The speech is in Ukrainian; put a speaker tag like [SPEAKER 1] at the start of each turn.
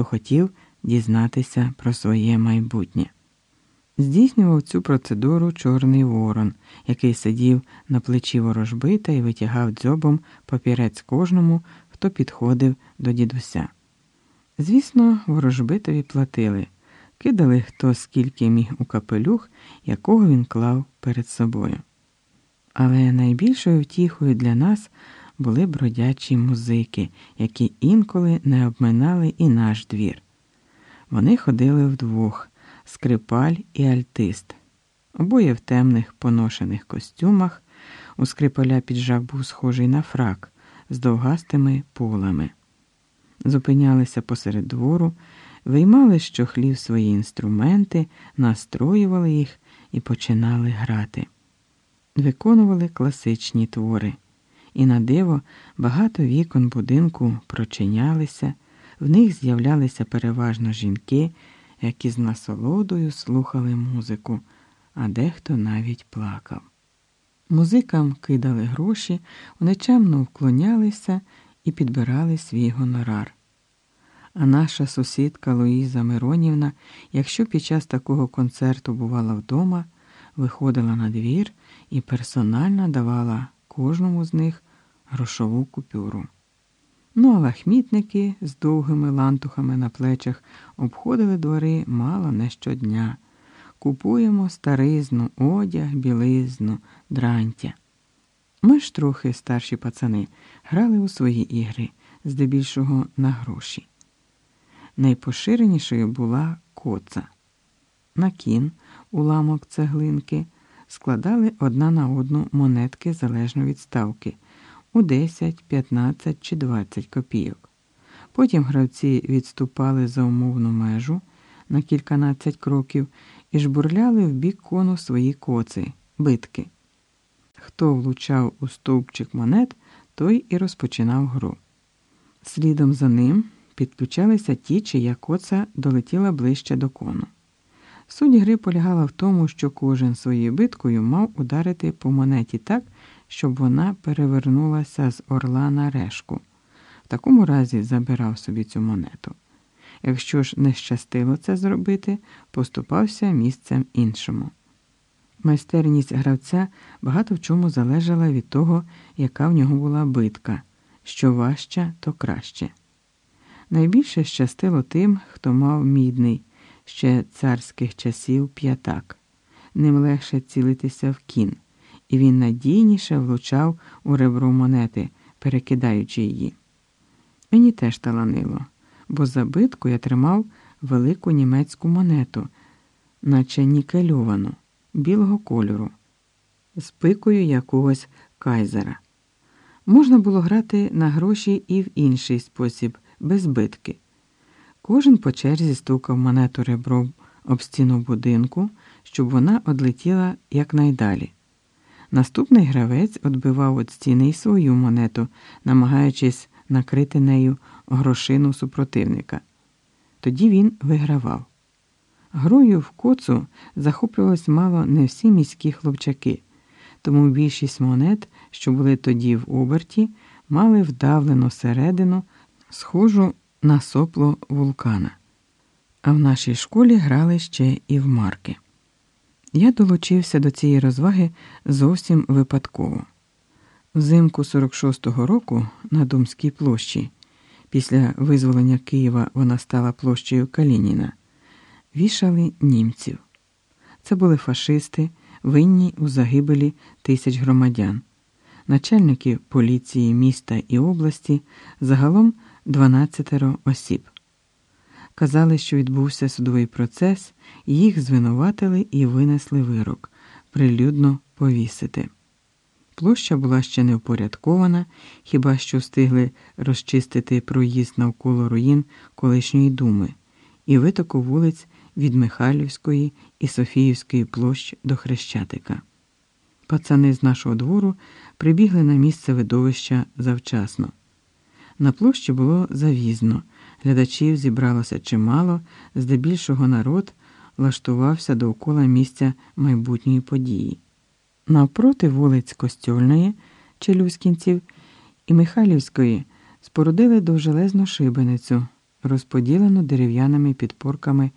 [SPEAKER 1] хто хотів дізнатися про своє майбутнє. Здійснював цю процедуру Чорний Ворон, який сидів на плечі ворожбита і витягав дзьобом папірець кожному, хто підходив до дідуся. Звісно, ворожбитові платили, кидали хто скільки міг у капелюх, якого він клав перед собою. Але найбільшою втіхою для нас були бродячі музики, які інколи не обминали і наш двір. Вони ходили вдвох скрипаль і альтист, обоє в темних поношених костюмах. У скрипаля піджак був схожий на фрак з довгастими полами. Зупинялися посеред двору, виймали з чохлів свої інструменти, настроювали їх і починали грати. Виконували класичні твори, і на диво багато вікон будинку прочинялися, в них з'являлися переважно жінки які з насолодою слухали музику, а дехто навіть плакав. Музикам кидали гроші, вони чемно вклонялися і підбирали свій гонорар. А наша сусідка Луїза Миронівна, якщо під час такого концерту бувала вдома, виходила на двір і персонально давала кожному з них грошову купюру. Ну а лахмітники з довгими лантухами на плечах обходили двори мало не щодня. Купуємо старизну, одяг, білизну, дрантя. Ми ж трохи старші пацани грали у свої ігри, здебільшого на гроші. Найпоширенішою була коца. На кін, уламок цеглинки, складали одна на одну монетки залежно від ставки – у 10, 15 чи 20 копійок. Потім гравці відступали за умовну межу на кільканадцять кроків і жбурляли в бік кону свої коци, битки. Хто влучав у стовпчик монет, той і розпочинав гру. Слідом за ним підключалися ті, чия коца долетіла ближче до кону. Суть гри полягала в тому, що кожен своєю биткою мав ударити по монеті так, щоб вона перевернулася з орла на решку. В такому разі забирав собі цю монету. Якщо ж не щастило це зробити, поступався місцем іншому. Майстерність гравця багато в чому залежала від того, яка в нього була битка, що важча, то краще. Найбільше щастило тим, хто мав мідний, ще царських часів п'ятак, ним легше цілитися в кін і він надійніше влучав у ребро монети, перекидаючи її. Мені теж таланило, бо за битку я тримав велику німецьку монету, наче нікельовану, білого кольору, з пикою якогось кайзера. Можна було грати на гроші і в інший спосіб, без битки. Кожен по черзі стукав монету ребром об стіну будинку, щоб вона одлетіла якнайдалі. Наступний гравець відбивав від стіни й свою монету, намагаючись накрити нею грошину супротивника. Тоді він вигравав. Грою в коцу захоплювалось мало не всі міські хлопчаки, тому більшість монет, що були тоді в оберті, мали вдавлену середину, схожу на сопло вулкана. А в нашій школі грали ще і в марки. Я долучився до цієї розваги зовсім випадково. Взимку 46-го року на Думській площі, після визволення Києва вона стала площею Калініна, вішали німців. Це були фашисти, винні у загибелі тисяч громадян, начальники поліції міста і області, загалом 12 осіб. Казали, що відбувся судовий процес, їх звинуватили і винесли вирок прилюдно повісити. Площа була ще не впорядкована, хіба що встигли розчистити проїзд навколо руїн колишньої думи і витоку вулиць від Михайлівської і Софіївської площ до Хрещатика. Пацани з нашого двору прибігли на місце видовища завчасно. На площі було завізно. Глядачів зібралося чимало, здебільшого народ влаштувався довкола місця майбутньої події. Навпроти вулиць Костьольної, Челюскінців і Михайлівської спорудили довжелезну шибеницю, розподілену дерев'яними підпорками